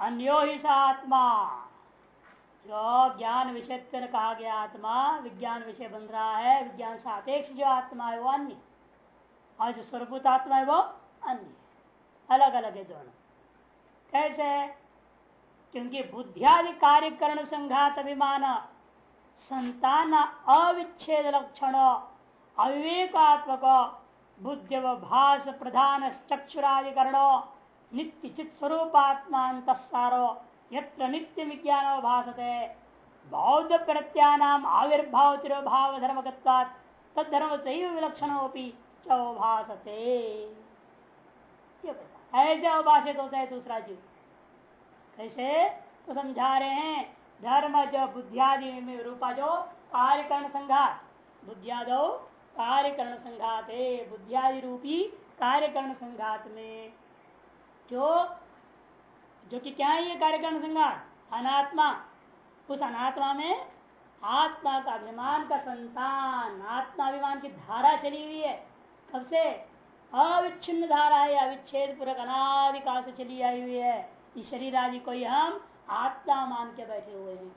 अन्यो ही सा आत्मा। जो ज्ञान विषय कहा गया आत्मा, विज्ञान विषय बन रहा है, विज्ञान सापेक्ष जो आत्मा है वो अन्य। और जो स्वरूप आत्मा है वो अन्य। अलग अलग है दोनों। कैसे? क्योंकि बुद्धियादि कार्यकरण संघात अभिमान, संतान अविच्छेद लक्षण, अविवेकात्मक बुद्धि भाष प्रधान चक्षुराधिकरण नित्य चित स्वरूपात्मांतसारो यत्र नित्य विज्ञान भाषते बौद्ध प्रत्यानाम आविर्भाव तिरोभाव धर्म तद्धर्म से विलक्षण चौभाषते ऐसे अभाषित होता है दूसरा जीव। कैसे? तो समझा रहे हैं, धर्म जो बुद्धियादि में रूपा जो कार्यकरण संघात बुद्धियादो कार्यकरण संघात है, बुद्धियादि रूपी कार्यकरण संघात में। जो जो कि क्या है ये कार्यकरण संघात अनात्मा। उस अनात्मा में आत्मा का अभिमान का संतान, आत्माभिमान की धारा चली हुई है। कब से? अविच्छिन्न धारा है, अविच्छेद पूर्वक अनादिकाल से चली आई हुई है। इस शरीर आदि को ही हम आत्मा मान के बैठे हुए हैं।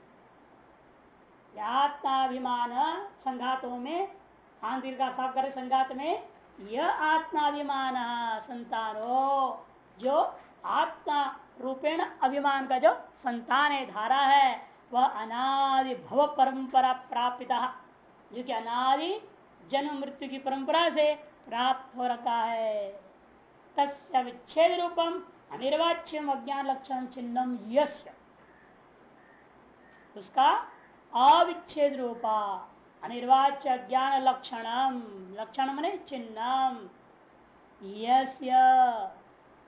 आत्माभिमान संघातों में, आंतरिक साफ़ करे संघात में, यह आत्माभिमान, संतानो। जो आत्मा रूपेण अभिमान का जो संतान है, धारा है, वह अनादि भव परंपरा प्राप्त जो कि अनादि जन्म मृत्यु की परंपरा से प्राप्त हो रखा है। तस्य विच्छेद रूपम, अनिर्वाच्यम अज्ञान लक्षण चिन्हम यश उसका अविच्छेद रूपा, अनिर्वाच्य ज्ञान लक्षणम लक्षण मने चिन्हम यस्य।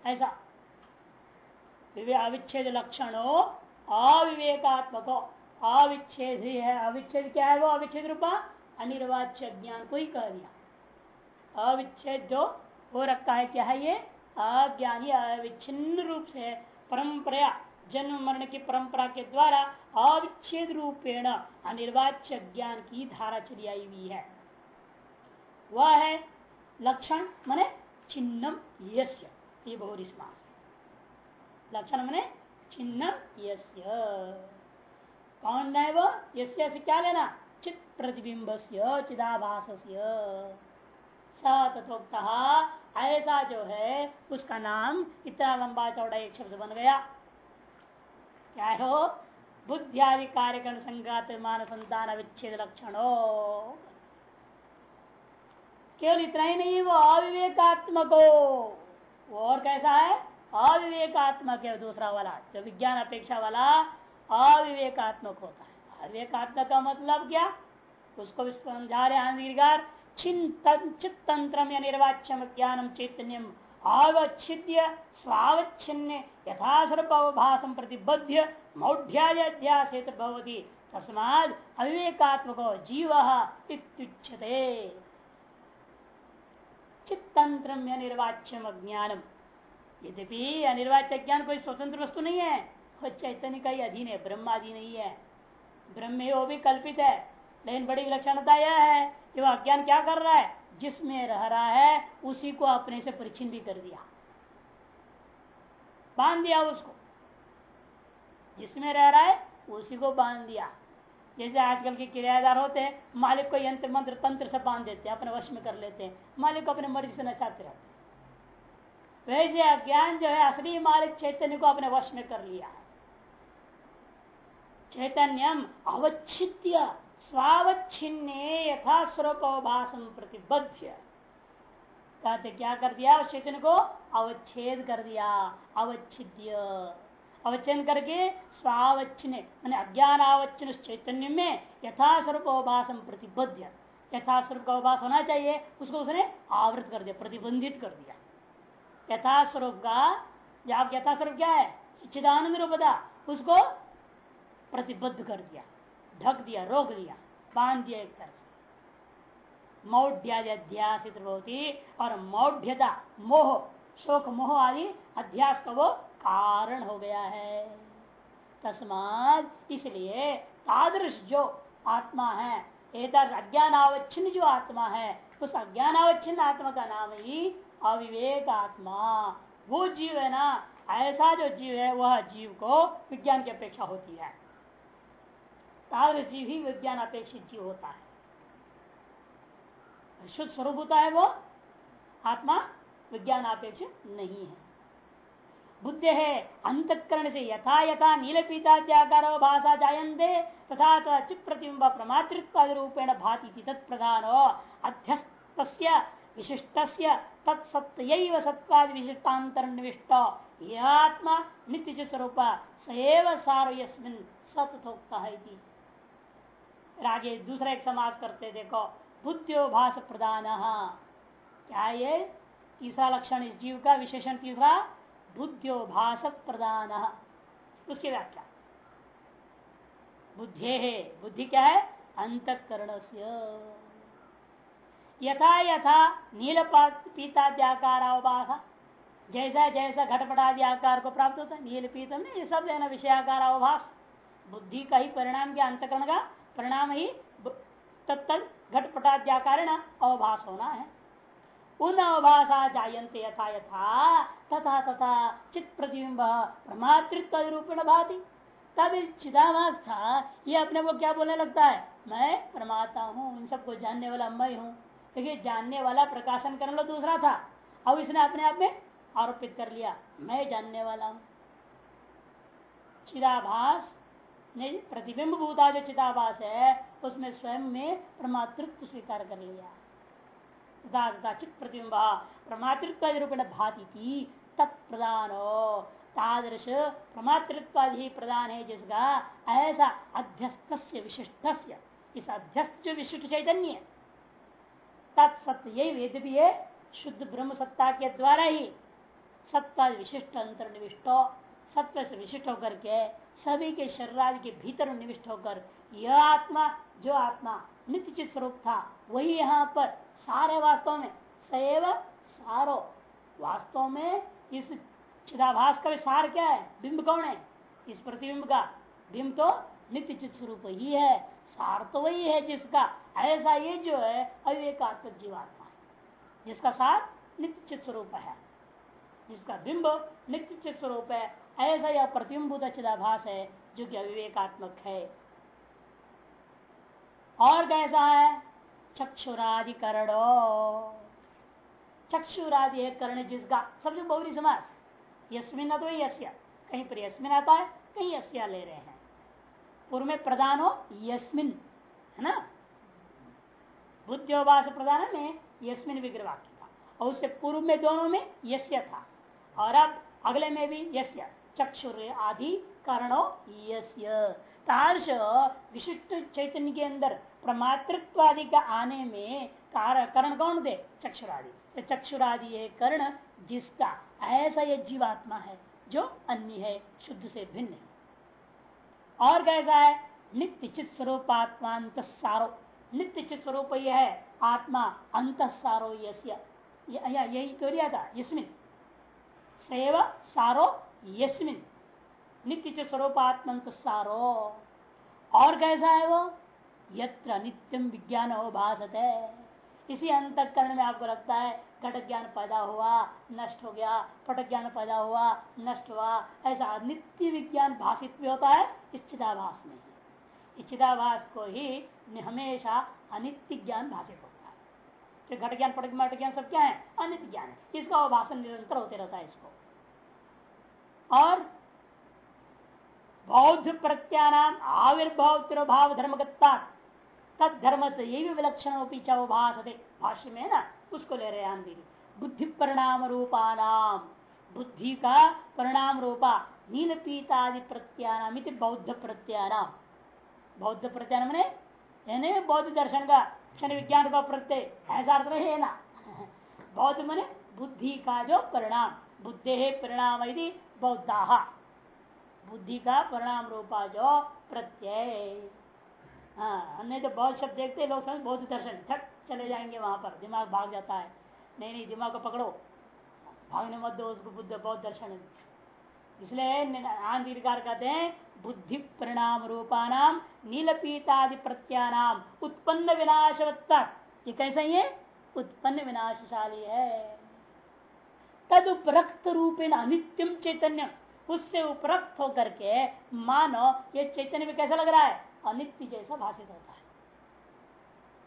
ऐसा। अविच्छेद लक्षण हो अविवेकात्मक। हो अविच्छेद ही है। अविच्छेद क्या है वो? अविच्छेद रूपा? अनिर्वाच्य ज्ञान को ही कह दिया। अविच्छेद जो हो रखा है, क्या है ये? अज्ञानी, अविच्छिन्न रूप से परंपरा, जन्म मरण की परंपरा के द्वारा अविच्छेद रूपेण अनिर्वाच्य ज्ञान की धारा चली आई हुई है। वह है लक्षण, मने चिन्हम यस्य। ये बहुरी लक्षण मैंने चिन्हम यस्य। कौन है वो? यस्य से क्या लेना? चित प्रतिबिंब से चिदाभास सतोक्त ऐसा जो है, उसका नाम इतना लंबा चौड़ा एक शब्द बन गया। क्या हो बुद्धियादि कार्यकरण संघात मान संतान अविच्छेद लक्षण। केवल इतना ही नहीं, वो अविवेकात्मक। हो और कैसा है? अविवेकात्मक है दूसरा वाला। जो विज्ञान अपेक्षा वाला अविवेकात्मक होता है। अविवेकात्मक का मतलब क्या? उसको भी समझा रहे हैं चित्तंत्र निर्वाच्यम ज्ञानम चैतन्यम। अवच्छिद्य, स्वावच्छिन्न, यथास्वरूप प्रतिबद्ध मौढ़्याध्यासित भवती। तस्माद अविवेकात्मक जीव इत्युच्यते। चित्तंत्र निर्वाच्यम ज्ञानम यद्यपि अनिर्वाच्य ज्ञान कोई स्वतंत्र वस्तु नहीं है, वो चैतन्य का ही अधीन है ब्रह्मादि नहीं है। ब्रह्म वो भी कल्पित है, लेकिन बड़ी विलक्षणता यह है कि वह अज्ञान क्या कर रहा है? जिसमें रह रहा है, उसी को अपने से परिचिन कर दिया। बाँध दिया उसको। जिसमें रह रहा है, उसी को बाँध दिया। जैसे आजकल के किराएदार होते हैं, मालिक को यंत्र मंत्र तंत्र से बाँध देते हैं, अपने वश में कर लेते हैं। मालिक को अपने मर्ज़ी से नचाते रहते वैसे अज्ञान जो है, असली मालिक चैतन्य को अपने वश में कर लिया। है चैतन्यम अवच्छिद्य स्वावच्छिन्ने यथा स्वरूप अवभाषम प्रतिबद्ध कहते क्या कर दिया? चैतन्य को अवच्छेद कर दिया। अवच्छिद्य। अवच्छेद करके स्वावच्छिन्न मैंने अज्ञान आवच्छिन्न चैतन्य में यथास्वरूप अवभाषम प्रतिबद्ध यथा स्वरूप का अवभाष होना चाहिए, उसको उसने आवृत कर दिया, प्रतिबंधित कर दिया। यथा स्वरूप का जब यथा स्वरूप क्या है? सच्चिदानंद रूप था उसको प्रतिबद्ध कर दिया, ढक दिया, रोक दिया, बाँध दिया एक तरह से। होती और मौढ़्यता, मोह, शोक, मोह आदि अध्यास का वो कारण हो गया है। तस्माद इसलिए तादृश जो आत्मा है अज्ञान अवच्छिन्न जो आत्मा है, उस अज्ञान अवच्छिन्न आत्मा का नाम ही अविवेक आत्मा। वो जीव है ना, ऐसा जो जीव है, वह जीव को विज्ञान की अपेक्षा होती है। तादृश जीव ही विज्ञान अपेक्षित जीव होता है। शुद्ध स्वरूप होता है वो आत्मा विज्ञान अपेक्षित नहीं है। बुद्ध है, अंतकरण से यथा यथा नील पीताद्याकार भाषा जायते तथा चित प्रतिबिंब प्रमातृत्व रूपेण भाति तत्प्रधान। अध्यस्त विशिष्ट तत्सत्य सत्वाद विशिष्टांतर निविष्ट। आत्मा नित्य स्वरूप सएव सारो यस्मिन सतथोक्ता है आगे दूसरा एक समाज करते देखो बुद्धिभाष प्रधान क्या ये? तीसरा लक्षण इस जीव का विशेषण, तीसरा बुद्धिभाष प्रधान उसकी व्याख्या। बुद्धि है, बुद्धि क्या है? अंतकरण से यथा यथा नील पीताद्याकार अवभाषा जैसा जैसा घटपटादि आकार को प्राप्त होता है नील पीतम ये सब है ना विषयाकार अवभाष बुद्धि का ही परिणाम क्या? अंतकरण का परिणाम ही तत्त घटपटाद्याकार अवभाष होना है। उन अवभाषा जायंते यथा यथा, तथा तथा चित प्रतिबिंब प्रमातृत्व रूपेण भाती। तब चिदाभास था ये अपने को क्या बोलने लगता है? मैं प्रमाता हूँ, इन सबको जानने वाला मैं हूँ। देखिए, जानने वाला प्रकाशन करने वाला दूसरा था, अब इसने अपने आप में आरोपित कर लिया, मैं जानने वाला हूँ। चिदाभास ने प्रतिबिंब भूता जो चिदाभास है उसमें स्वयं में प्रमातृत्व स्वीकार कर लिया। चित प्रतिबिंब रूपेण थी तत्प्रदान तादृश प्रमातृत्व ही प्रदान है जिसका ऐसा अध्यस्त विशिष्ट इस अध्यस्त जो विशिष्ट चैतन्य। यही वेद भी है शुद्ध ब्रह्म सत्ता के द्वारा ही सत्ता विशिष्ट अंतर निविष्ट सत्य से विशिष्ट होकर के सभी के शरीर के भीतर निविष्ट होकर यह आत्मा, जो आत्मा नित्य चित स्वरूप था वही यहाँ पर सारे वास्तव में, सैव सारो। वास्तव में इस चिदाभास का सार क्या है? बिंब कौन है? इस प्रतिबिंब का। बिंब तो नित्य चित स्वरूप ही है। सार तो वही है जिसका, ऐसा ये जो है अविवेकात्मक जीवात्मा है। जिसका सार नित्य चित स्वरूप है। जिसका बिंब नित्य चित स्वरूप है। ऐसा यह प्रतिबिंबुत चिदाभास है जो कि अविवेकात्मक है। और कैसा है? चक्षुराधिकरणो। चक्षुरादि कर्ण जिसका सबसे बहुरी समास, यस्मिन तो यस्य, कहीं पर यस्मिन आता है, कहीं यस्या ले रहे हैं। पूर्व में प्रधान हो, यस्मिन, है ना? बुद्धिवास प्रधान में यस्मिन विग्रह वाक्य था, और उससे पूर्व में दोनों में यस्य था, और अब अगले में भी यस्य चक्षुर आदि कर्णो यस्य। तार्श विशिष्ट चैतन्य के अंदर प्रमातृत्व आदि का आने में कार, कर्ण कौन थे? चक्षुरादि। चक्षुरादि है कर्ण, जिसका ऐसा ये जीवात्मा है, जो अन्य है, शुद्ध से भिन्न है। और कैसा है? नित्य चित स्वरूप आत्मा अंत सारो। नित्य चित स्वरूप यह है, आत्मा अंत सारो यही तो लिया था? इसमें सेव सारो यस्मिन। नित्य चित स्वरूप आत्मंत सारो। और कैसा है वो? यत्र नित्यम विज्ञान हो भाषत है इसी अंतकरण में आपको लगता है घट ज्ञान पैदा हुआ, नष्ट हो गया पट ज्ञान पैदा हुआ, नष्ट हुआ। ऐसा नित्य विज्ञान भाषित भी होता है इस में इस को ही हमेशा अनित्य ज्ञान भाषित होता है। घट ज्ञान पट ज्ञान सब क्या है? अनित्य ज्ञान है। इसका भाषण निरंतर होते रहता है इसको। और बौद्ध प्रत्यानाम आविर्भाव तिरुभाव धर्मगत्ता तद धर्म ये भी विलक्षण भाष्य में ना, उसको ले रहे हैं बुद्धि परिणाम रूपानाम बुद्धि का परिणाम रूपा नील पीतादि प्रत्यानाम बौद्ध प्रत्यानाम बौद्ध प्रत्यान मैंने बौद्ध दर्शन का, क्षण विज्ञान का प्रत्यय, ऐसा अर्थ है ना। बौद्ध मने बुद्धि का जो परिणाम, बुद्धे परिणाम यदि बौद्धा। बुद्धि का परिणाम रूपा जो प्रत्यय। हाँ नहीं तो बहुत शब्द देखते लोग समझ बौद्ध दर्शन, छट चले जाएँगे वहाँ पर, दिमाग भाग जाता है। नहीं नहीं, दिमाग को पकड़ो। भागने मत दो उसको, बुद्ध बौद्ध दर्शन इसलिए आंधिकार कहते हैं, बुद्धि परिणाम रूपानाम, नीलपीतादि प्रत्यानाम, उत्पन्न विनाशवत्ता। ये कैसा ही है? उत्पन्न विनाशशाली है। तद उपरक्त रूपेण अनित्यम चैतन्य। उससे उपरक्त होकर के मानो ये चैतन्य में कैसा लग रहा है? अनित्य जैसा भाषित होता है।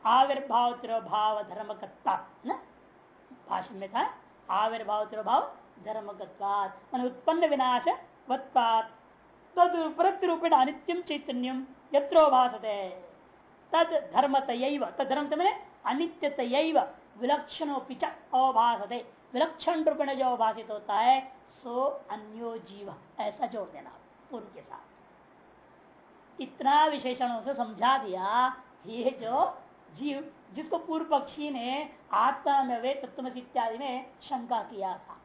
आविर्भाव तिरोभाव धर्म न? भाषण में था आविर्भाव तिरोभाव धर्म मान उत्पन्न विनाश, वत्पात, तद उपरक्त रूपेण अनित्यम चैतन्यम यत्रो भाषते तद धर्मत तद धर्म मैंने अनित्यत विलक्षण अभाषते विलक्षण रूपेण जो भाषित होता है, सो अन्यो जीव, ऐसा जोड़ देना, पूर्व के साथ। इतना विशेषणों से समझा दिया, ये जो जीव, जिसको पूर्व पक्षी ने आत्मा में वे तत्व इत्यादि में शंका किया था।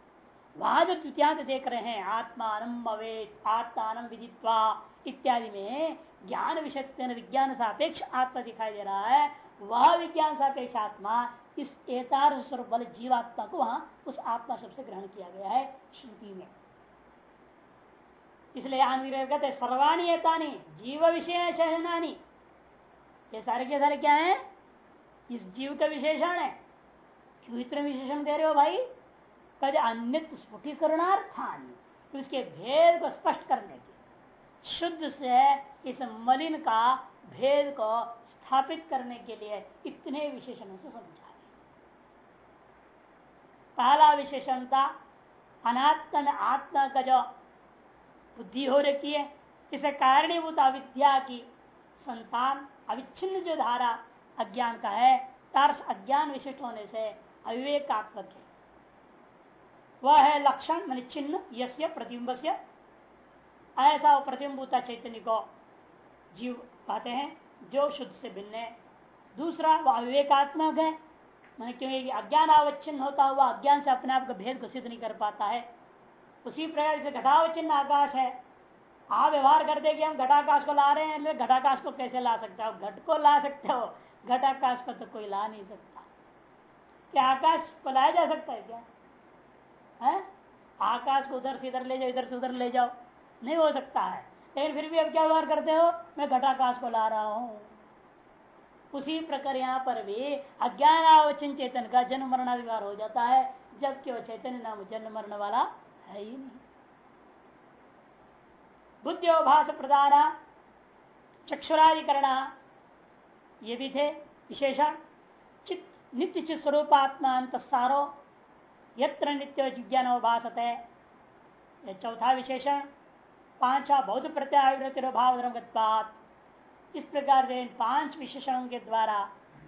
वहाँ जो तृतीयांत देख रहे हैं, आत्मान अवेत, आत्मान विदित्वा इत्यादि में ज्ञान विषय विज्ञान सापेक्ष आत्मा दिखाई दे रहा है। वह विज्ञान सापेक्ष आत्मा, इस एतार स्वरूप बल जीवात्मा को वहाँ उस आत्मा शब्द से ग्रहण किया गया है, श्रुति में। इसलिए आनंद कहते सर्वाणी एतानी जीव विषय शहनानी ये सारे के सारे क्या है? इस जीव का विशेषण है। क्यों इतना विशेषण कह रहे हो भाई? कद अन्य स्फुटीकरणार्थानी। उसके भेद को स्पष्ट करने के शुद्ध से इस मलिन का भेद को स्थापित करने के लिए इतने विशेषणों से समझा पहला विशेषण था अनात्म आत्मा का जो बुद्धि हो रखी है। इसे कारणीभूत अविद्या की संतान, अविच्छिन्न जो धारा अज्ञान का है तार्स अज्ञान विशिष्ट होने से अविवेकात्मक है। वह है लक्षण मन चिन्ह यस्य प्रतिबिंब से ऐसा वो प्रतिबिंबूता चैतन्य को जीव पाते हैं, जो शुद्ध से भिन्न है। दूसरा वह अविवेकात्मक है। मैंने क्योंकि अज्ञान अवच्छिन्न होता हुआ अज्ञान से अपने आप को भेद घोषित नहीं कर पाता है। उसी प्रकार से घटावचिन्न आकाश है। आप व्यवहार कर दे कि हम घटाकाश को ला रहे हैं घटाकाश को कैसे ला सकते हो? घट को ला सकते हो, घटाकाश को तो कोई ला नहीं सकता। क्या आकाश को लाया जा सकता है क्या? है? आकाश को उधर से इधर ले जाओ, इधर से उधर ले जाओ। नहीं हो सकता है। लेकिन फिर भी अब क्या व्यवहार करते हो? मैं घटाकाश को ला रहा हूँ। उसी प्रकार यहाँ पर भी अज्ञान चेतन का जन्म मरण व्यवहार हो जाता है, जबकि वह चैतन्य नाम जन्म मरण वाला है ही नहीं। बुद्धिभाष प्रदान चक्षुराधिकरण, ये भी थे विशेषण। चित, नित्य चित स्वरूपात्मा अंत सारो, यत्र नित्य विज्ञान भाषत है चौथा विशेषण। पांचा बौद्ध प्रत्यावृत्ति भाव इस प्रकार से इन पाँच विशेषणों के द्वारा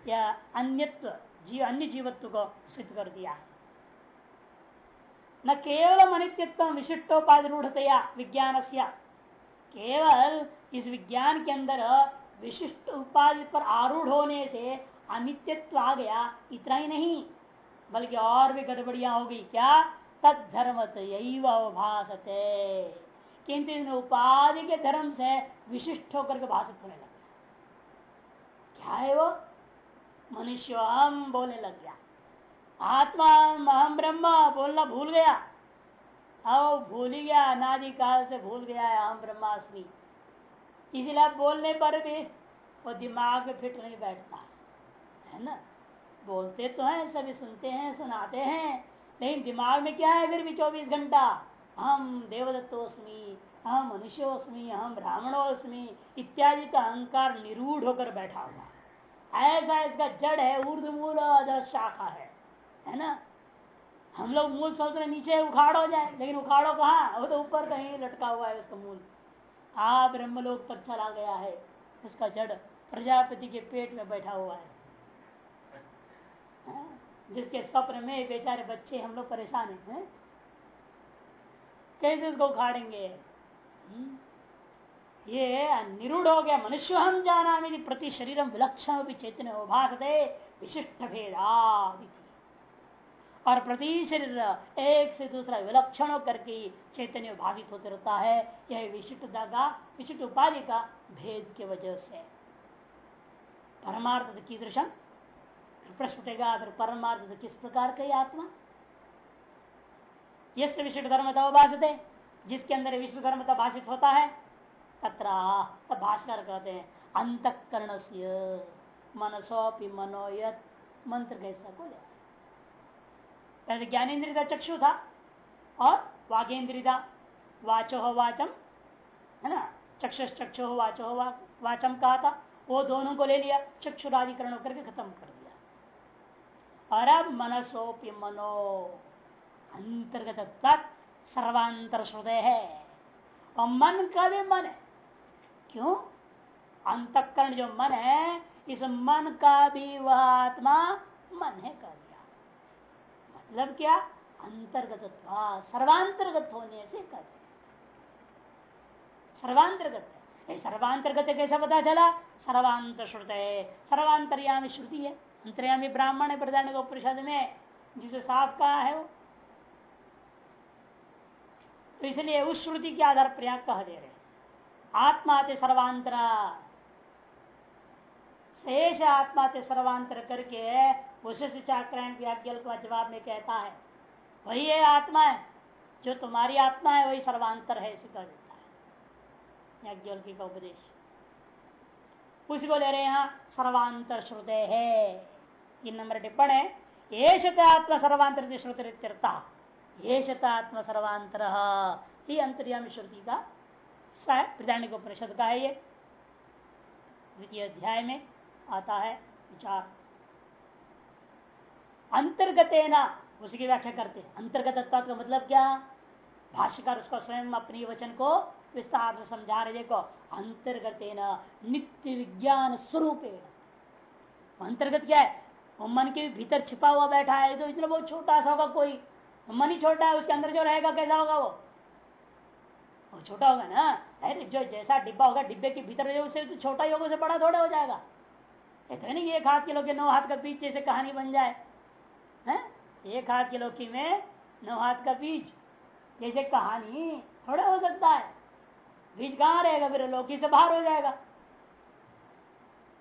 यह अन्यत्व, जीव, अन्य जीवत्व को सिद्ध कर दिया। न केवल अनित्यत्व विशिष्टोपाधि रूढ़तया विज्ञान केवल इस विज्ञान के अंदर विशिष्ट उपाधि पर आरूढ़ होने से अनित्यत्व आ गया, इतना ही नहीं, बल्कि और भी गड़बड़ियाँ हो गई। क्या? तद धर्म भाषते किंतु इन उपाधि के धर्म से विशिष्ट होकर के भाषित होने लगा क्या है वो? मनुष्य हम बोलने लग गया। आत्मा अहम ब्रह्म बोलना भूल गया। आओ भूल ही गया अनादि काल से भूल गया है हम ब्रह्मास्मि। इसलिए बोलने पर भी वो दिमाग में फिट नहीं बैठता। है ना? बोलते तो हैं, सभी सुनते हैं, सुनाते हैं, लेकिन दिमाग में क्या है फिर भी चौबीस घंटा? हम देवदत्तोस्मी, हम मनुष्योस्मी, हम ब्राह्मणोस्मी इत्यादि का अहंकार निरूढ़ होकर बैठा हुआ ऐसा इसका जड़ है ऊर्धमूल शाखा है। है ना? हम लोग मूल सोच रहे नीचे उखाड़ हो जाए, लेकिन उखाड़ो कहा? वो तो ऊपर कहीं लटका हुआ है उसका मूल। आ ब्रह्मलोक तक चला गया है, उसका जड़ प्रजापति के पेट में बैठा हुआ है। हाँ? जिसके स्वप्न में बेचारे बच्चे हम लोग परेशान हैं कैसे उसको उखाड़ेंगे? हम्म? ये निरूढ़ हो गया मनुष्य हम जाना मेरी प्रति शरीरम विलक्षण भी चैतन्य भाषते विशिष्ट भेदा और प्रति शरीर एक से दूसरा विलक्षण करके चैतन्य भाषित होते रहता है। यह विशिष्टता का विशिष्ट उपाधि का भेद के वजह से। परमार्थ की दृश्य प्रश्न उठेगा फिर परमार्थ किस प्रकार का आत्मा? यश विशिष्ट धर्मता भाषित है, जिसके अंदर विश्व धर्मता भाषित होता है। तत्र भाषकर कहते हैं अंतकरण से मनसोपि मनोयत। मंत्र कैसा को पहले ज्ञानेन्द्रिय चक्षु था और वागेन्द्रिदा वाचो हो वाचम है ना? चक्ष चक्षु हो वाचो हो वाचम कहा था? वो दोनों को ले लिया, चक्षुराधिकरण होकर के खत्म कर दिया। और अब मनसोपि मनो अंतर्गत सर्वांतर श्रुदय है। और मन का भी मन है। क्यों? अंतकरण जो मन है, इस मन का भी वह आत्मा मन है कर मतलब क्या? अंतर्गत सर्वांतर्गत होने से कर। सर्वांतर्गत। है सर्वांतर्गत कैसा पता चला? सर्वांत श्रुत है सर्वांतरयामी श्रुति है। अंतर्यामी ब्राह्मण है, प्रधान उपनिषद में। जिसे साफ़ कहा है वो। तो इसलिए उस श्रुति के आधार पर कह दे रहे आत्मा ते सर्वांतरा। शेष आत्मा से सर्वांतर करके वशिष्ठ चाक्रायण व्याज्ञल का जवाब में कहता है, वही है आत्मा है, जो तुम्हारी आत्मा है, वही सर्वांतर है, इसे कह देता है। याज्ञवल्की का उपदेश। उसी को ले रहे यहाँ, सर्वांतर श्रुते है। तीन नंबर टिप्पण है ये आत्मा सर्वांतर श्रुतिरता ये आत्मा सर्वांतर। ही अंतर्यामी श्रुति का प्रधानिक उपनिषद का है ये। द्वितीय अध्याय में आता है विचार। अंतर्गत ना उसी की व्याख्या करते हैं। अंतर्गत का मतलब क्या? भाष्यकार उसको स्वयं अपनी वचन को विस्तार से समझा रहे देखो अंतर्गत नित्य विज्ञान स्वरूप अंतर्गत क्या है? मन के भीतर छिपा हुआ बैठा है तो इतना बहुत छोटा सा होगा कोई। मन ही छोटा है, उसके अंदर जो रहेगा, कैसा होगा वो? वो छोटा होगा ना? अरे, जो जैसा डिब्बा होगा, डिब्बे के भीतर उससे तो छोटा ही होगा उसे बड़ा थोड़ा हो जाएगा। कहते नहीं एक हाथ के लोग नौ हाथ का बीच जैसे कहानी बन जाए। है? एक हाथ की की में, नौ हाथ का बीज। जैसे कहानी थोड़ा हो सकता है। बीज कहाँ रहेगा? फिर लौकी से बाहर हो जाएगा।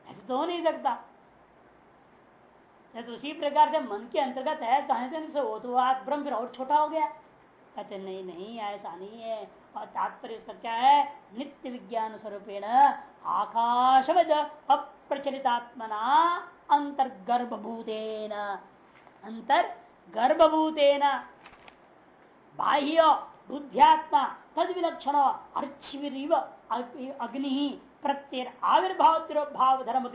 ऐसे तो हो नहीं सकता। तो उसी प्रकार से मन के अंतर्गत है कहने से वो तो हाथ ब्रह्म फिर और छोटा हो गया। कहते, नहीं नहीं, ऐसा नहीं है। और तात्पर्य इसका क्या है? नित्य विज्ञान स्वरूपेण आकाशवद अप्रचलितात्मना अंतर्गर्भूतेन अंतर गर्भभूतेन बाह्य बुद्ध्यात्मा तद विलक्षण अर्चिविव अग्नि प्रत्यय आविर्भाव भाव धर्म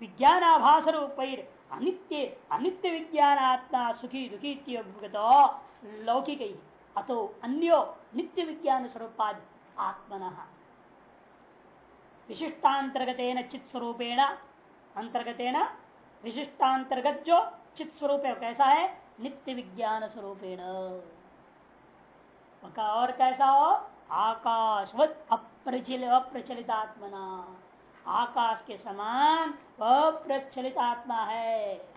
विज्ञानाभास रूपैर अनित्य अनित्य विज्ञान आत्मा सुखी दुखी लौकिक। अतो अन्यो नित्य विज्ञान स्वरूपाद आत्मन। विशिष्टांतर्गत चित स्वरूपेण अंतर्गत विशिष्टांतर्गत जो चित स्वरूप कैसा है? नित्य विज्ञान स्वरूपेण। और कैसा हो? आकाश अप्रचल अप्रचलित आत्मना आकाश के समान अप्रचलित आत्मा है।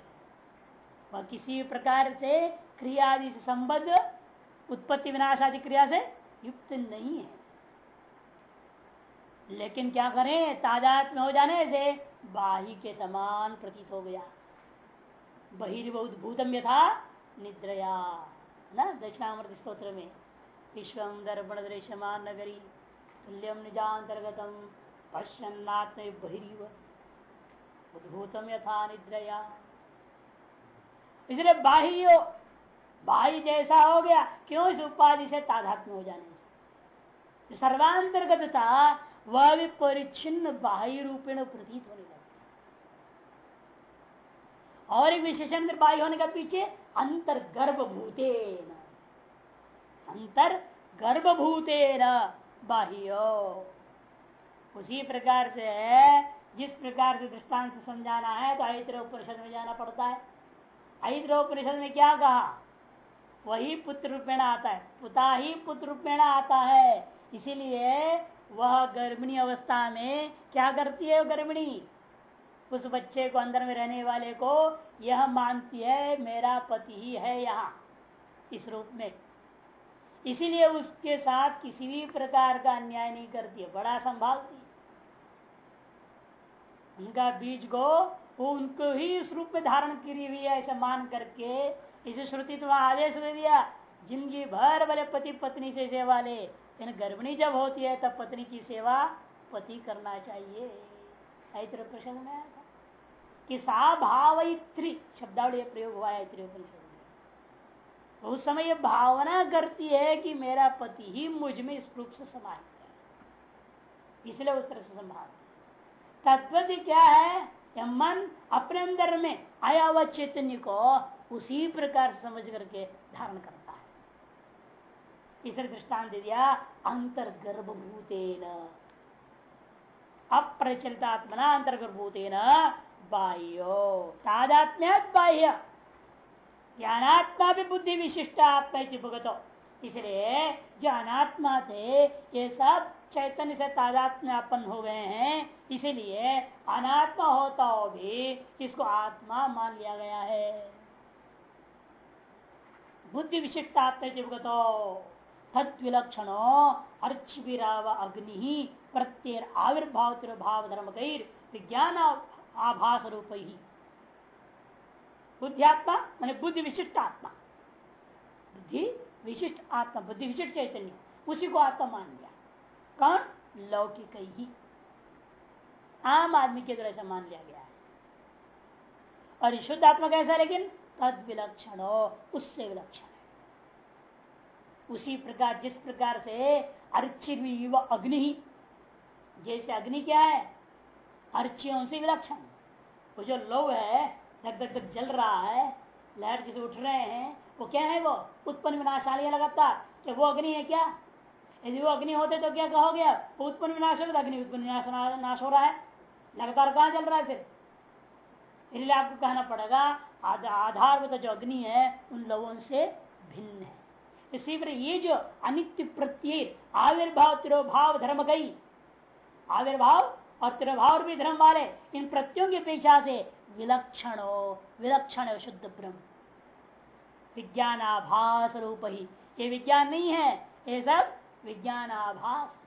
वह किसी प्रकार से क्रिया आदि से संबद्ध, उत्पत्ति विनाश आदि क्रिया से युक्त नहीं है। लेकिन क्या करें? तादात में हो जाने से बाही के समान प्रतीत हो गया। बहिर्भूतम यथा निद्रया। न? दक्षिणामृत स्त्रोत्र में विश्व दर्पण दृश्यमान नगरी तुल्यम निजातर्गतम पश्यन्नात्म बहिरीव उद्भूतम यथा निद्रया। इसलिए बाह्य बाह्य जैसा हो गया, क्यों इस उपाधि से तादात्म हो जाने से? जो सर्वांतर्गत था वह भी परिचिन्न बाह्य रूपेण प्रतीत होने और एक विशेषण बाह्य होने का पीछे अंतर गर्भभूते अंतर गर्भभूते बाह्य। उसी प्रकार से, जिस प्रकार से दृष्टांत से समझाना है तो ऐत्र उपनिषद में जाना पड़ता है। ऐत्र उपनिषद में क्या कहा? वही पुत्र रूपेण आता है। पुता ही पुत्र रूपेण आता है। इसीलिए वह गर्भिणी अवस्था में क्या करती है गर्भिणी? उस बच्चे को अंदर में रहने वाले को यह मानती है, मेरा पति ही है यहाँ, इस रूप में। इसीलिए उसके साथ किसी भी प्रकार का अन्याय नहीं करती है। बड़ा संभालती उनका बीज को वो उनको ही इस रूप में धारण करी हुई है, ऐसा मान करके इसे श्रुति तो आदेश दे दिया ज़िंदगी भर वाले पति पत्नी से सेवा ले। लेकिन गर्भिणी जब होती है, तब पत्नी की सेवा पति करना चाहिए। ऐत्र प्रसंग में आया था कि सा भावित्री शब्दावली प्रयोग हुआ है उपनिषद उस समय ये भावना करती है कि मेरा पति ही मुझमें इस रूप से समाहित है। इसलिए उस तरह से संभाल तत्पति क्या है? यह मन अपने अंदर में आया हुआ चैतन्य को उसी प्रकार समझ करके धारण करता है। इसलिए दृष्टान दे दिया, अंतर्गर्भभूतेन। अप्रचलित आत्मना अंतर्गर्भूतेन बाह्यो। तादात्म्य बाह्य। ज्ञानात्मा भी बुद्धि विशिष्ट आत्मा भुगतो। इसलिए जो अनात्मा थे ये सब चैतन्य से तादात्म्यापन हो गए हैं, इसीलिए अनात्मा होता हो भी इसको आत्मा मान लिया गया है। बुद्धि विशिष्ट आत्मा आत्मगतो तत्विलक्षणो अर्चिराव अग्नि प्रत्यय आविर्भाव भाव धर्म कैर विज्ञान आभास रूप। ही बुद्धियात्मा मैंने बुद्धि विशिष्ट आत्मा। बुद्धि विशिष्ट आत्मा, बुद्धि विशिष्ट चैतन्य, उसी को आत्मा मान लिया। कौन? लौकिक। ही आम आदमी के द्वारा से मान लिया गया है। और शुद्ध आत्मा कैसा लेकिन? तद विलक्षण उससे विलक्षण है। उसी प्रकार, जिस प्रकार से अर्चिव अग्नि जैसे अग्नि क्या है? अर्चियों से विलक्षण। वो जो लौ है धक धक धक जल रहा है, लहर जैसे उठ रहे हैं, वो क्या है वो? उत्पन्न विनाशाली है लगातार। क्या वो अग्नि है क्या? यदि वो अग्नि होते तो क्या कहोगे वो उत्पन्न विनाश हो अग्नि उत्पन्न विनाश नाश हो रहा है। लगातार कहाँ चल रहा है फिर? इसलिए आपको कहना पड़ेगा आधार जो अग्नि है, उन लोगों से भिन्न है। इसी पर ये जो अनित्य प्रत्यय, आविर्भाव, तिरोभाव, धर्म गई आविर्भाव और तिरोभाव भी धर्म वाले इन प्रत्यों की अपेक्षा से विलक्षण विलक्षण शुद्ध ब्रह्म। विज्ञान आभास रूप ही। ये विज्ञान नहीं है, ये सब विज्ञान आभास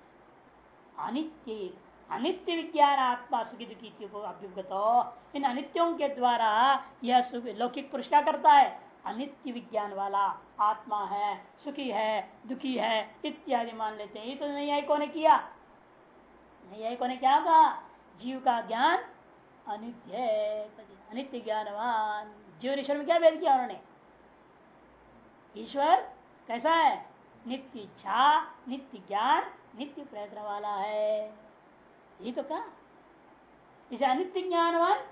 अनित्य अनित्य विज्ञान आत्मा सुखी दुखी अभ्युगत इन अनित्यों के द्वारा यह लौकिक पुरुष क्या करता है? अनित्य विज्ञान वाला आत्मा है, सुखी है, दुखी है, इत्यादि मान लेते हैं। ये तो नहीं को ने किया? नहीं को ने क्या कहा जीव का ज्ञान अनित्य अनित्य ज्ञानवान। जीवन ईश्वर में क्या भेद किया उन्होंने? ईश्वर कैसा है? नित्य इच्छा, नित्य ज्ञान, नित्य प्रयत्न वाला है। ये तो क्या इसे अनित्य ज्ञानवान,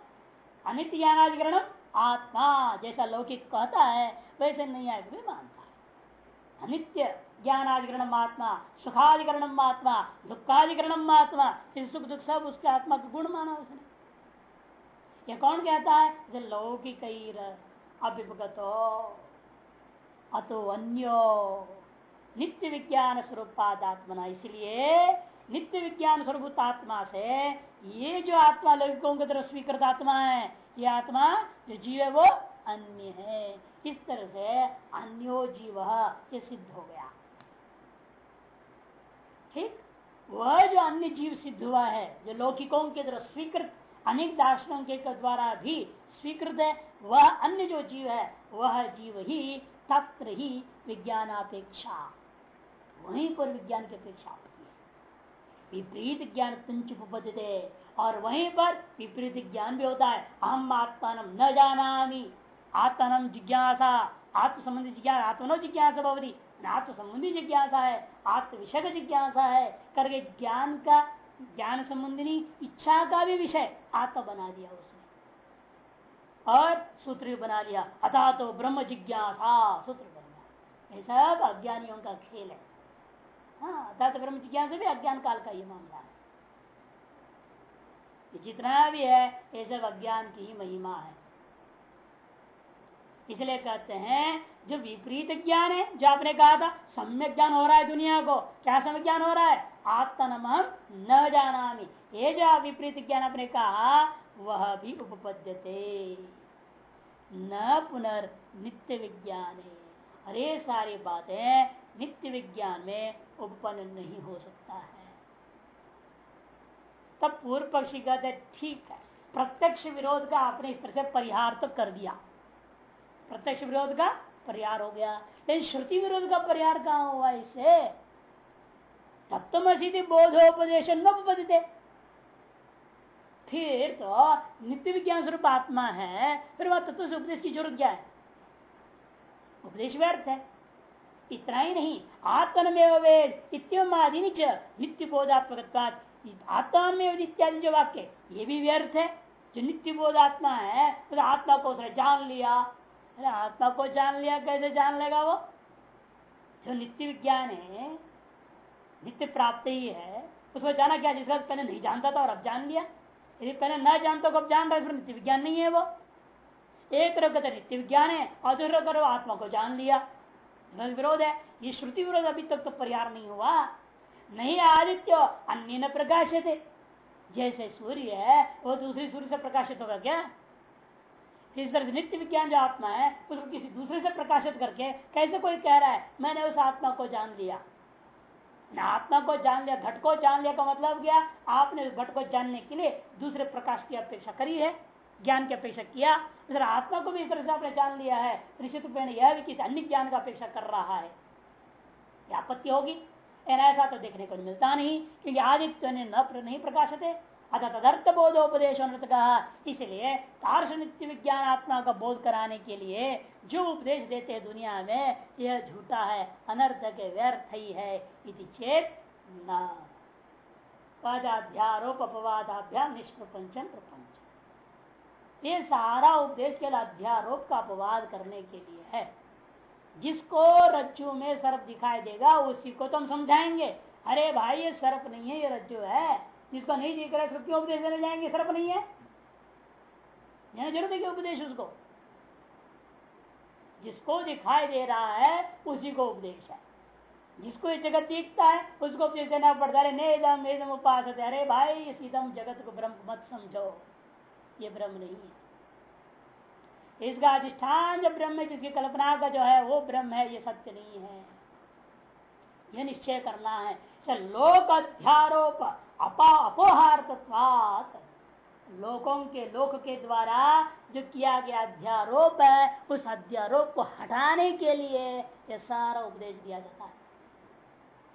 अनित्य ज्ञानाधिकरण आत्मा जैसा लौकिक कहता है, वैसे नहीं आए भी मानता है। अनित्य ज्ञानाधिकरण आत्मा सुखाधिकरण आत्मा दुखाधिकरण आत्मा इस सुख दुख सब उसके आत्मा का गुण माना उसने। ये कौन कहता है? लौकिक अभिभगत, अतो अन्यो, नित्य विज्ञान स्वरूपात्मना इसलिए नित्य विज्ञान स्वरूप आत्मा से ये जो आत्मा लौकिकों की तरफ़ स्वीकृत आत्मा है, ये आत्मा जो जीव है वो अन्य है। इस तरह से अन्यो जीव ये सिद्ध हो गया। ठीक? वह जो अन्य जीव सिद्ध हुआ है, जो लौकिकों के द्वारा स्वीकृत, अनेक दार्शनों के द्वारा भी स्वीकृत है, वह अन्य जो जीव है, वह जीव ही तत्र ही विज्ञानापेक्षा, वहीं पर विज्ञान की अपेक्षा होती है। विपरीत ज्ञान उपपदते और वहीं पर विपरीत ज्ञान भी होता है। हम आत्मान न जाना आत्मान जिज्ञासा आत्म संबंधी जिज्ञासा, आत्मनो जिज्ञासा भवती। आत्म संबंधी जिज्ञासा है आत्म विषय का जिज्ञासा है, करके ज्ञान का, ज्ञान संबंधी इच्छा का भी विषय आत्मा बना दिया उसने। और सूत्र बना लिया अथा तो ब्रह्म जिज्ञासा, सूत्र बन गया। ये सब अज्ञानियों का खेल है। हाँ तो ब्रह्म जिज्ञासा भी अज्ञान काल का ही मामला है। जितना भी है, ये सब अज्ञान की ही महिमा है। इसलिए कहते हैं जो विपरीत ज्ञान है जो आपने कहा था सम्यक ज्ञान हो रहा है दुनिया को। क्या सम्यक ज्ञान हो रहा है? आत्मनम न जाना ये जो विपरीत ज्ञान आपने कहा, वह भी उपपद्यते। न पुनर् नित्य विज्ञान है। अरे सारी बातें नित्य विज्ञान में उपन्न नहीं हो सकता है। तब पूर्व पक्षी कहते ठीक है, प्रत्यक्ष विरोध का आपने इस तरह से परिहार तो कर दिया। प्रत्यक्ष विरोध का परिहार हो गया। लेकिन श्रुति विरोध का परिहार कहा हुआ इसे? तत्वसी बोधोपदेश नोपदिते फिर तो नित्य विज्ञान स्वरूप आत्मा है, फिर वह तत्व से उपदेश की ज़रूरत क्या है? उपदेश व्यर्थ है। इतना ही नहीं, आत्मनमेव वेद इतम आदि नित्य बोधात्मक आत्मा में इत्यादि जो वाक्य, ये भी व्यर्थ है। जो नित्य बोध आत्मा है तो आत्मा को उसने जान लिया। अरे आत्मा को जान लिया, कैसे जान लेगा वो? जो नित्य विज्ञान है, नित्य प्राप्त ही है, उसको जाना क्या? जिसका पहले नहीं जानता था और अब जान लिया। यदि पहले न जानता तो अब जान रहा है, फिर नित्य विज्ञान नहीं है वो। एक तरफ़ कहते नित्य विज्ञान है, और दूसरे करो आत्मा को जान लिया। विरोध है? ये श्रुति विरोध अभी तक तो परिहार नहीं हुआ। नहीं आदित्य, अन्य न प्रकाशित जैसे सूर्य है, वो दूसरी सूर्य से प्रकाशित होगा क्या? इस तरह से नित्य विज्ञान जो आत्मा है, उसको किसी दूसरे से प्रकाशित करके कैसे कोई कह रहा है, मैंने उस आत्मा को जान लिया। आत्मा को जान लिया, घट को जान लिया का मतलब क्या? आपने घट को जानने के लिए दूसरे प्रकाश की अपेक्षा करी है, ज्ञान की अपेक्षा किया। इस आत्मा को भी इस तरह से आपने जान लिया है निश्चित रूप यह भी किसी अन्य ज्ञान का अपेक्षा कर रहा है। आपत्ति होगी। ऐसा तो देखने को मिलता नहीं, क्योंकि आदित्य ने न नहीं प्रकाशित है। अतः तदर्थ बोधोपदेश इसलिए तार्श नित्य विज्ञान आत्मा का बोध कराने के लिए जो उपदेश देते हैं दुनिया में, यह झूठा है अनर्थ के व्यर्थ ही है इति चेत न। पदाध्यारोप अपवादाभ्याम निष्प्रपंचन प्रपंच ये सारा उपदेश के अध्यारोप का अपवाद करने के लिए है। जिसको रज्जु में सर्प दिखाई देगा, उसी को तो हम समझाएँगे। अरे भाई, ये सर्प नहीं है, ये रज्जु है। जिसको नहीं दिख रहा है क्यों उपदेश देने जाएँगे? सर्प नहीं है। यहाँ ज़रूरत है उपदेश उसको। जिसको दिखाई दे रहा है, उसी को उपदेश है। जिसको ये जगत दिखता है, उसको उपदेश देना पड़ता है। नेदम एदम उपास अरे भाई सीधम जगत को ब्रह्म मत समझो। ये ब्रह्म नहीं है। इसका अधिष्ठान जो ब्रह्म है, जिसकी कल्पना का जो है, वो ब्रह्म है, ये सत्य नहीं है। यह निश्चय करना है। लोक अध्यारोप। अपा अपोहार लोकों के लोक के द्वारा जो किया गया अध्यारोप है, उस अध्यारोप को हटाने के लिए यह सारा उपदेश दिया जाता है।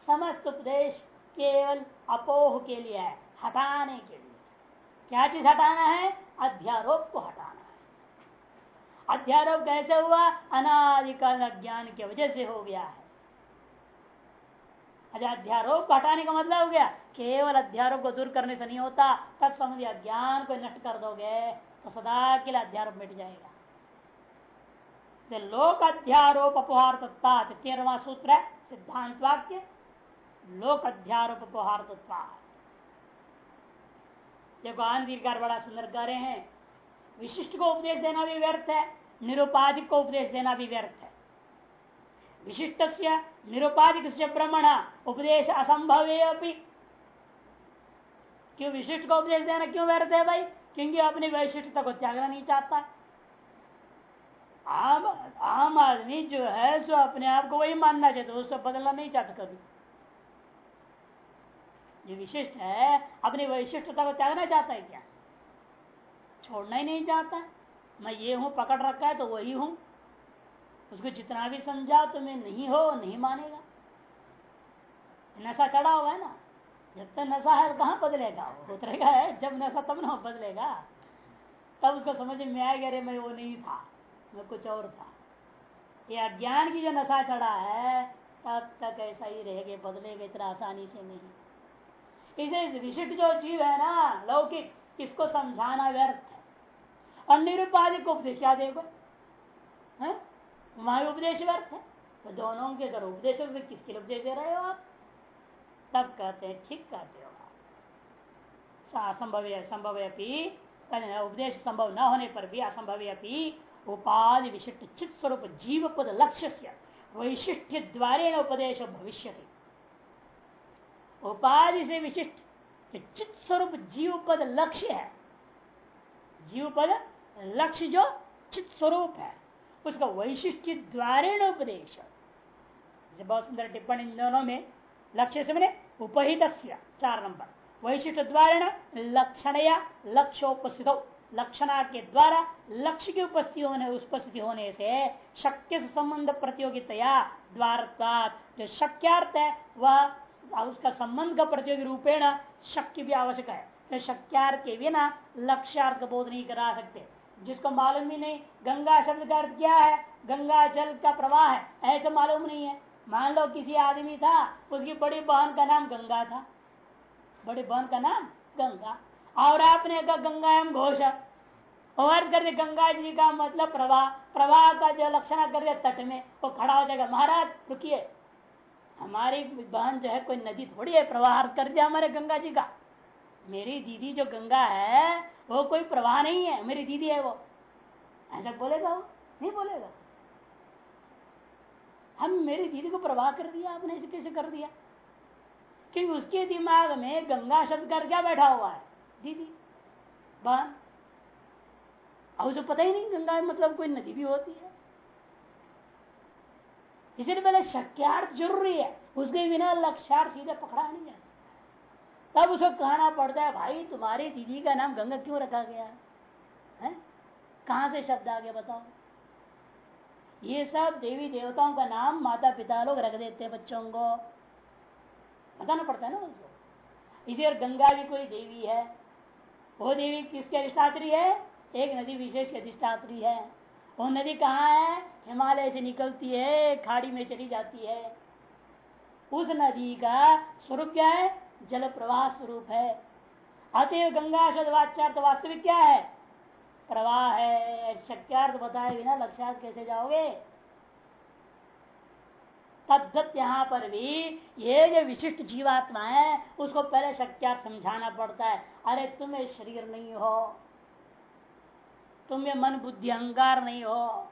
समस्त उपदेश केवल अपोह के लिए है, हटाने के लिए। क्या चीज़ हटाना है? अध्यारोप को हटाना है। अध्यारोप कैसे हुआ? अनादिकाल अज्ञान की वजह से हो गया है। अध्यारोप हटाने का मतलब हो गया? केवल अध्यारोप को दूर करने से नहीं होता तत्संबंधी अज्ञान को नष्ट कर दोगे तो सदा के लिए अध्यारोप मिट जाएगा। लोक अध्यारोप अपहार तत्ता तेरहवा सूत्र है, सिद्धांत वाक्य। लोक अध्यारोप अपहार तत्वा देखो आंदीकार बड़ा सुंदर कह रहे हैं, विशिष्ट को उपदेश देना भी व्यर्थ है, निरुपाधिक को उपदेश देना भी व्यर्थ है। विशिष्ट से निरुपाधिक से ब्रह्मण, उपदेश असंभव क्यों विशिष्ट को उपदेश देना क्यों व्यर्थ है भाई? क्योंकि अपनी वैशिष्टता को त्यागना नहीं चाहता। आम आम आदमी जो है, सो अपने आप को वही मानना चाहते उसको बदलना नहीं चाहता कभी। जो विशिष्ट है, अपनी वैशिष्टता को त्यागना चाहता है क्या? छोड़ना ही नहीं चाहता। मैं ये हूँ, पकड़ रखा है तो वही हूँ। उसको जितना भी समझा तो मैं नहीं हो, नहीं मानेगा। नशा चढ़ा हुआ है ना? जब तक नशा है कहाँ बदलेगा? उतरेगा है, जब नशा तब ना बदलेगा। तब उसको समझ में आएगा, अरे मैं वो नहीं था, मैं कुछ और था। ये अज्ञान की जो नशा चढ़ा है, तब तक ऐसा ही रहेगा, बदलेगा, इतना आसानी से नहीं। इसे विशिष्ट जो जीव है ना, लौकिक, इसको समझाना व्यर्थ है। और निरुपाधिक उपदेश, क्या देखो? वहाँ उपदेश व्यर्थ है। तो दोनों के अगर उपदेश किसके लिए उपदेश दे रहे हो आप? तब कहते हैं, ठीक कहते हो। असंभव संभव उपदेश संभव न होने पर भी असंभव उपाधि विशिष्ट चित स्वरूप जीव पद लक्ष्य से वैशिष्ट द्वारे उपदेश भविष्य उपाधि से विशिष्ट चित स्वरूप जीव पद लक्ष्य है जीव पद लक्ष्य जो चित स्वरूप है, उसका वैशिष्ट द्वारे उपदेश। बहुत सुंदर टिप्पणी इन दोनों में लक्ष्य से मैंने उपहित चार नंबर वैशिष्ट द्वारा लक्षण या लक्ष्योपस्थित लक्षणा के द्वारा लक्ष्य की उपस्थिति होने उपस्थिति होने से शक्य से संबंध प्रतियोगितया द्वार जो शक्यार्थ है, वह उसका संबंध का प्रतियोगी रूपेण शक्य भी आवश्यक है. तो शक्यार्थ के बिना लक्ष्यार्थ बोध नहीं करा सकते. जिसको मालूम ही नहीं, गंगा शब्द का अर्थ क्या है? गंगा जल का प्रवाह है. ऐसा मालूम नहीं है. मान लो किसी आदमी था, उसकी बड़ी बहन का नाम गंगा था। बड़ी बहन का नाम गंगा। और आपने कहा गंगा एम घोष। और कर गंगा जी का मतलब प्रवाह प्रवाह का जो लक्षण कर दे तट में, वो खड़ा हो जाएगा। महाराज, रुकिए। हमारी बहन जो है, कोई नदी थोड़ी है, प्रवाह कर दिया हमारे गंगा जी का। मेरी दीदी जो गंगा है, वो कोई प्रवाह नहीं है। मेरी दीदी है वो। ऐसा बोलेगा वो? नहीं बोलेगा? हम मेरी दीदी को प्रवाह कर दिया, आपने ऐसे कैसे कर दिया। क्योंकि उसके दिमाग में गंगा शब्द कर क्या बैठा हुआ है? दीदी बहन और उसे पता ही नहीं गंगा मतलब कोई नदी भी होती है। इसलिए पहले शक्यार्थ ज़रूरी है। उसके बिना लक्ष्यार्थ सीधे पकड़ा नहीं जा सकता। तब उसको कहना पड़ता है, भाई, तुम्हारी दीदी का नाम गंगा क्यों रखा गया है? कहाँ से शब्द आ गया, बताओ? ये सब देवी देवताओं का नाम माता पिता लोग रख देते हैं बच्चों को। बताना पड़ता है ना उसको। इसी और गंगा भी कोई देवी है। वो देवी किसके अधिष्ठात्री है? एक नदी विशेष की अधिष्ठात्री है। वो नदी कहाँ है? हिमालय से निकलती है, खाड़ी में चली जाती है। उस नदी का स्वरूप क्या है? जल प्रवाह स्वरूप है। अतएव गंगा शब्द वाच्यार्थ वास्तविक क्या है? प्रवाह है शक्यार्थ बताए बिना लक्ष्यार्थ कैसे जाओगे? तद्दत यहाँ पर भी ये जो विशिष्ट जीवात्मा है, उसको पहले शक्यार्थ समझाना पड़ता है। अरे तुम्हें शरीर नहीं हो। तुम्हें मन बुद्धि अहंकार नहीं हो।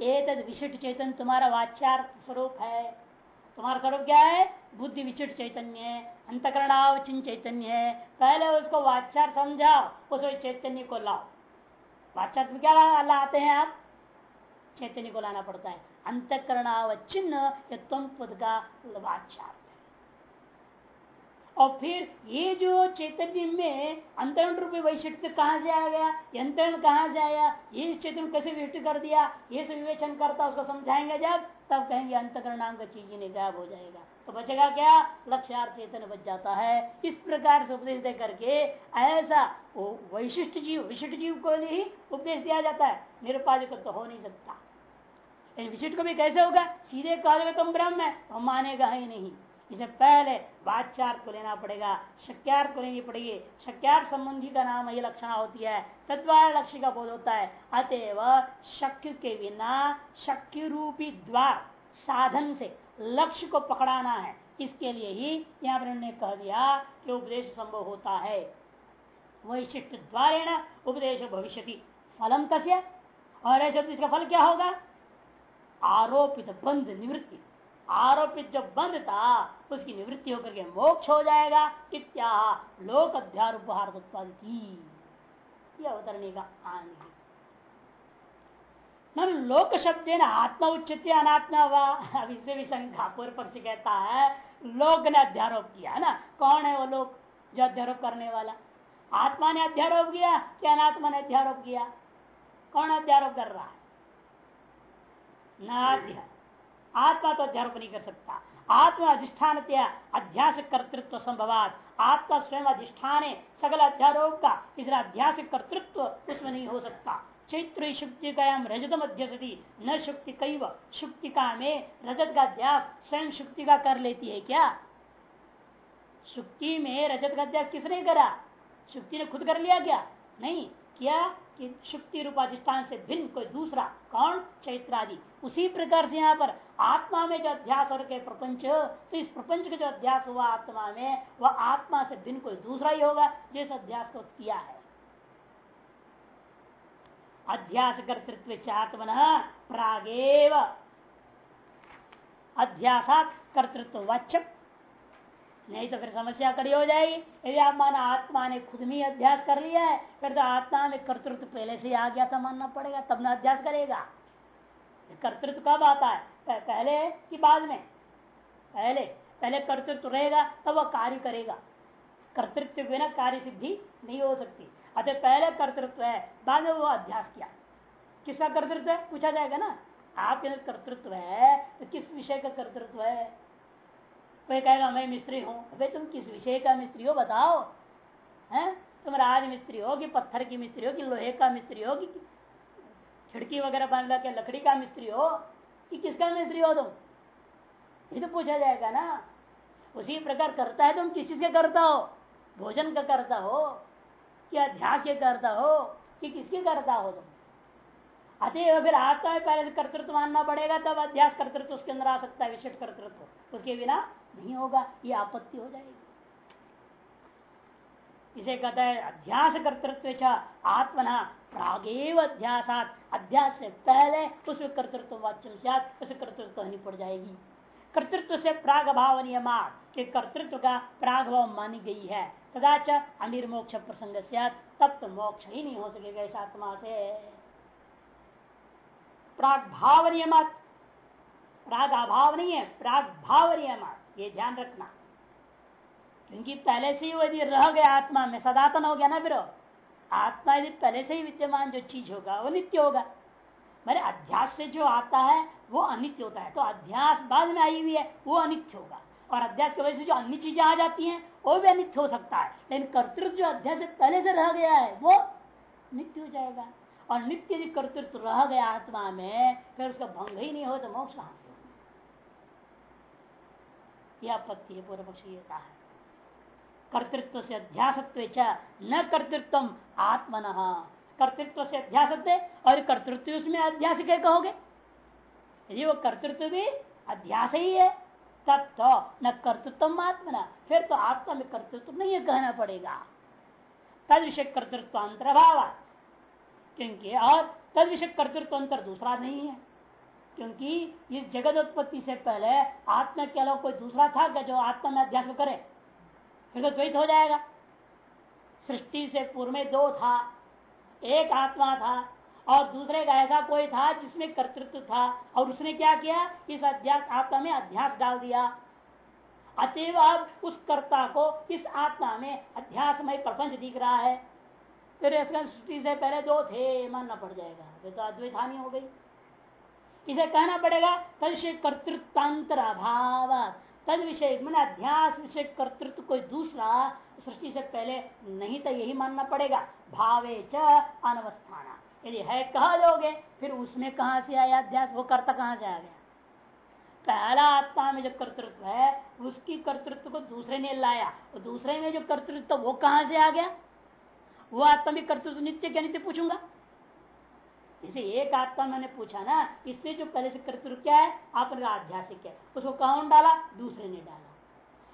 एक विशिष्ट चैतन्य तुम्हारा वाच्यार्थ स्वरूप है। तुम्हारा स्वरूप क्या है? बुद्धि विशिष्ट चैतन्य है अंतकरणावचिन चैतन्य है। पहले उसको वाचार समझाओ, उसको चैतन्य को लाओ। वाचार्थ में क्या लाते हैं आप? चैतन्य को लाना पड़ता है। अंतकरणावचिन्न तुम पद का वाचार्थ और फिर ये जो चैतन्य में अंतरण रूपी वैशिष्ट कहाँ से आ गया? अंतरण कहाँ से आया? ये चैतन्य कैसे विशिष्ट कर दिया? ये सब विवेचन करता उसको समझाएँगे जब, तब कहेंगे अंतकरण चीज़ ही नहीं गायब हो जाएगा। तो बचेगा क्या? लक्ष्यार्थ चेतन बच जाता है। इस प्रकार से उपदेश दे करके ऐसा वैशिष्ट जीव, विशिष्ट जीव को ही उपदेश दिया जाता है। निरुपाधिक तो हो नहीं सकता। विशिष्ट को भी कैसे होगा? सीधे कहोगे तुम ब्रह्म है तो मानेगा ही नहीं। इसे पहले बाच्यार्थ को लेना पड़ेगा शक्यार्थ को लेनी पड़ेगी। शक्यार्थ संबंधी का नाम ये लक्षण होती है, तद्वार लक्ष्य का बोध होता है। अतएव शक्य के बिना शक्य रूपी द्वार साधन से लक्ष्य को पकड़ाना है। इसके लिए ही यहाँ पर उन्होंने कह दिया कि उपदेश संभव होता है। वैशिष्ट द्वारे उपदेश भविष्य फलम कस्य और ऐसे इसका फल क्या होगा? आरोपित बंध निवृत्ति। आरोपित जो बंद था, उसकी निवृत्ति होकर के मोक्ष हो जाएगा। इत्या लोक अध्यारोपहार उत्पादित अवतरणी का आने न लोक शब्द आत्मा उच्चित अनात्मा हुआ अब इससे भी शंका पूर्व पक्ष कहता है, लोक ने अध्यारोप किया, है ना? कौन है वो लोग जो अध्यारोप करने वाला? आत्मा ने अध्यारोप किया कि अनात्मा ने अध्यारोप किया? कौन अध्यारोप कर रहा है? न आत्मा तो अध्यारोप नहीं कर सकता। आत्मा अधिष्ठान अध्यास कर्तृत्व संभवात। आत्मा स्वयं अधिष्ठान है, सकल अध्यारोप का। इसलिए अध्यास कर्तृत्व उसमें नहीं हो सकता। चैत्र शुक्ति का रजत मध्यसती न शुक्ति कई शुक्तिका में रजत का अध्यास स्वयं शुक्ति का कर लेती है क्या? शुक्ति में रजत का अध्यास किसने करा? शुक्ति ने खुद कर लिया क्या? नहीं, क्या? कि शुक्ति रूपाधिष्ठान से भिन्न कोई दूसरा कौन चैत्र आदि उसी प्रकार से यहाँ पर आत्मा में जो अध्यास और के प्रपंच तो इस प्रपंच का जो अध्यास हुआ आत्मा में, वह आत्मा से भिन्न कोई दूसरा ही होगा जिस अध्यास को किया है। अध्यास कर्तृत्व चात्मन प्रागेव। अध्यासात कर्तृत्व वाचक नहीं तो फिर समस्या कड़ी हो जाएगी। यदि आप माना आत्मा ने खुद में अध्यास कर लिया है, फिर तो आत्मा में कर्तृत्व पहले से आ गया था, मानना पड़ेगा, तब ना अध्यास करेगा। कर्तृत्व कब आता है? पहले कि बाद में? पहले पहले कर्तृत्व रहेगा, तब वह कार्य करेगा। कर्तृत्व बिना कार्य सिद्धि नहीं हो सकती। अतः पहले कर्तृत्व है, बाद में वो अध्यास किया। किसका कर्तृत्व है? पूछा जाएगा ना। आपके अंदर कर्तृत्व है तो किस विषय का कर्तृत्व है? कोई कहेगा, मैं मिस्त्री हूँ। भाई तुम किस विषय का मिस्त्री हो, बताओ। है? तुम राज मिस्त्री हो कि पत्थर की मिस्त्री हो कि लोहे का मिस्त्री हो कि खिड़की वगैरह बन के लकड़ी का मिस्त्री हो कि किसका मिस्त्री हो तुम? ये तो पूछा जाएगा ना। उसी प्रकार करता है तुम किस चीज़ का करता हो? भोजन का करता हो कि अध्यास के करता हो कि किसके करता हो तुम? अतएव फिर आत्मा में पहले कर्तृत्व मानना पड़ेगा, तब अध्यास कर्तृत्व उसके अंदर आ सकता है, विशिष्ट कर्तृत्व उसके बिना नहीं होगा, ये आपत्ति हो जाएगी। इसे कहता है अध्यास कर्तृत्व आत्मना प्रागेव अध्यासात। अध्यास से पहले उसमें कर्तृत्व वाच्य उसे कर्तृत्व नहीं पड़ जाएगी। कर्तृत्व से प्राग भाव नियमात, के कर्तृत्व का प्राग भाव मानी गई है। तदाच अनिर्मोक्ष प्रसंग तब तो मोक्ष ही नहीं हो सकेगा इस आत्मा से। प्राग भाव नियमत। प्राग अभाव नहीं है, प्राग भाव नियमत। ये ध्यान रखना। क्योंकि पहले से ही वो यदि रह गया आत्मा में सदातन हो गया ना फिर आत्मा यदि पहले से ही विद्यमान जो चीज़ होगा, वो नित्य होगा। मेरे अध्यास से जो आता है, वो अनित्य होता है। तो अध्यास बाद में आई हुई है, वो अनित्य होगा। और अध्यास की वजह से जो अन्य चीज़ें आ जाती हैं, वो भी अनित्य हो सकता है। लेकिन कर्तृत्व जो अध्यास से पहले से रह गया है, वो नित्य हो जाएगा। और नित्य यदि कर्तृत्व रह गया आत्मा में, फिर उसका भंग ही नहीं हो तो मोक्ष कहाँ यह आपत्ति है, पूर्व पक्ष ये कहा है। कर्तृत्व से अध्यासत्व न कर्तृत्व आत्मन। कर्तृत्व से अध्यासत्व और कर्तृत्व उसमें अध्यास क्या कहोगे। यदि वो कर्तृत्व भी अध्यास ही है तब तो न कर्तृत्व आत्मना। फिर तो आत्मा में कर्तृत्व नहीं कहना पड़ेगा। तद विषय कर्तृत्व अंतर्भाव क्योंकि और तद विषय कर्तृत्व अंतर दूसरा नहीं है। क्योंकि इस जगत उत्पत्ति से पहले आत्मा के अलावा कोई दूसरा था क्या जो आत्मा में अध्यास करे? फिर तो द्वैत हो जाएगा। सृष्टि से पूर्व में दो था, एक आत्मा था और दूसरे का ऐसा कोई था जिसमें कर्तृत्व था और उसने क्या किया? इस अध्यास आत्मा में अध्यास डाल दिया। अतएव अब उस कर्ता को इस आत्मा में अध्यासमय प्रपंच दिख रहा है। फिर इसका सृष्टि से पहले दो थे, मानना पड़ जाएगा। फिर तो अद्वैत हानि हो गई। इसे कहना पड़ेगा, तद कर्तृत्वांतर अभाव तद विषय, मैंने अध्यास विषय कर्तृत्व कोई दूसरा सृष्टि से पहले नहीं तो यही मानना पड़ेगा। भावे च अनवस्थाना यदि है, कहा दोगे फिर उसमें कहा से आया अध्यास? वो कर्ता कहाँ से आ गया? पहला आत्मा में जो कर्तृत्व है, उसकी कर्तृत्व को दूसरे ने लाया। और दूसरे में जो कर्तृत्व वो कहाँ से आ गया? वो आत्मा भी कर्तृत्व नित्य क्या नित्य पूछूँगा। जैसे एक आत्मा मैंने पूछा ना इसमें जो पहले से कर्तृत्व क्या है, आपने आध्यासिक है। उसको कौन डाला? दूसरे ने डाला।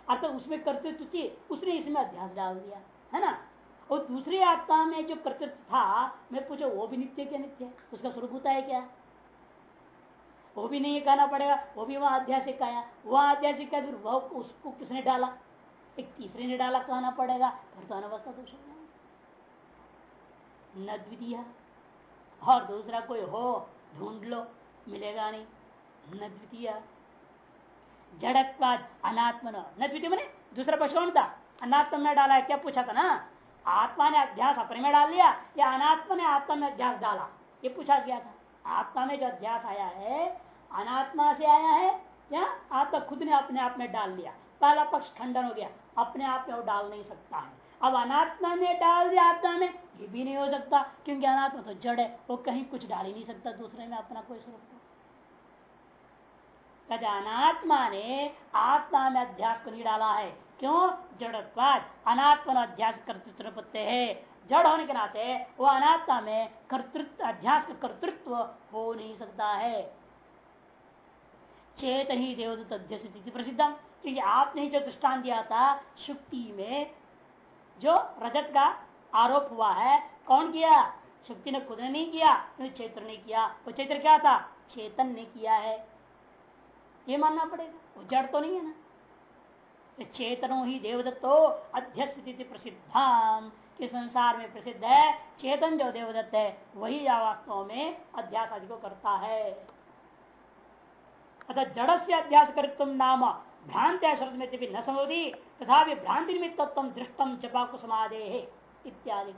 अर्थात उसमें कर्तृत्व थी, उसने इसमें अध्यास डाल दिया, है ना? और दूसरी आत्मा में जो कर्तृत्व था, मैं पूछा, वो भी नित्य क्या नित्य उसका स्वरूप होता है क्या? वो भी नहीं कहना पड़ेगा, वो भी वहाँ आध्यासिक आया। वह आध्यासिक फिर वह उसको किसने डाला? एक तीसरे ने डाला, कहना पड़ेगा। फिर तो अनवस्था दोष न द्वितीय। और दूसरा कोई हो, ढूंढ लो, मिलेगा नहीं। न द्वितीय। जड़त्वाद अनात्म न द्वितीय मैंने दूसरा प्रश्न था। अनात्म में डाला है, क्या पूछा था ना? आत्मा ने अध्यास अपने में डाल लिया, या अनात्मा ने आत्मा में अध्यास डाला? ये पूछा गया था। आत्मा में जो अध्यास आया है, अनात्मा से आया है, या आत्मा खुद ने अपने आप में डाल लिया? पहला पक्ष खंडन हो गया। अपने आप में वो डाल नहीं सकता है। अब अनात्मा ने डाल दिया आत्मा में, ये भी नहीं हो सकता, क्योंकि अनात्मा तो जड़ है, वो कहीं कुछ डाल ही नहीं सकता दूसरे में अपना कोई स्वरूप अनात्मा ने आत्मा में अध्यास को नहीं डाला है। क्यों? जड़त्वाद, अनात्म अध्यास कर्तृत्व पत्ते है। जड़ होने के नाते वो अनात्मा में कर्तृत्व, अध्यास का कर्तृत्व हो नहीं सकता है। चेत ही देवदूत अध्यक्ष प्रसिद्धम, क्योंकि आपने जो दृष्टान दिया था, शुक्ति में जो रजत का आरोप हुआ है, कौन किया? शुक्ति ने खुद ने नहीं किया चैत्र ने किया। वो चैत्र क्या था? चेतन ने किया है। ये मानना पड़ेगा। वो जड़ तो नहीं है ना? चेतनो ही देवदत्तो अध्यस्थिति प्रसिद्धाम। के संसार में प्रसिद्ध है? चेतन जो देवदत्त है, वही वास्तव में अध्यास आदि को करता है। अतः जड़ से अध्यास कर तुम नाम भ्रांति शब्द में न संभवती तथा भ्रांति निमित्त दृष्टम जपा कुसमादे इत्यादि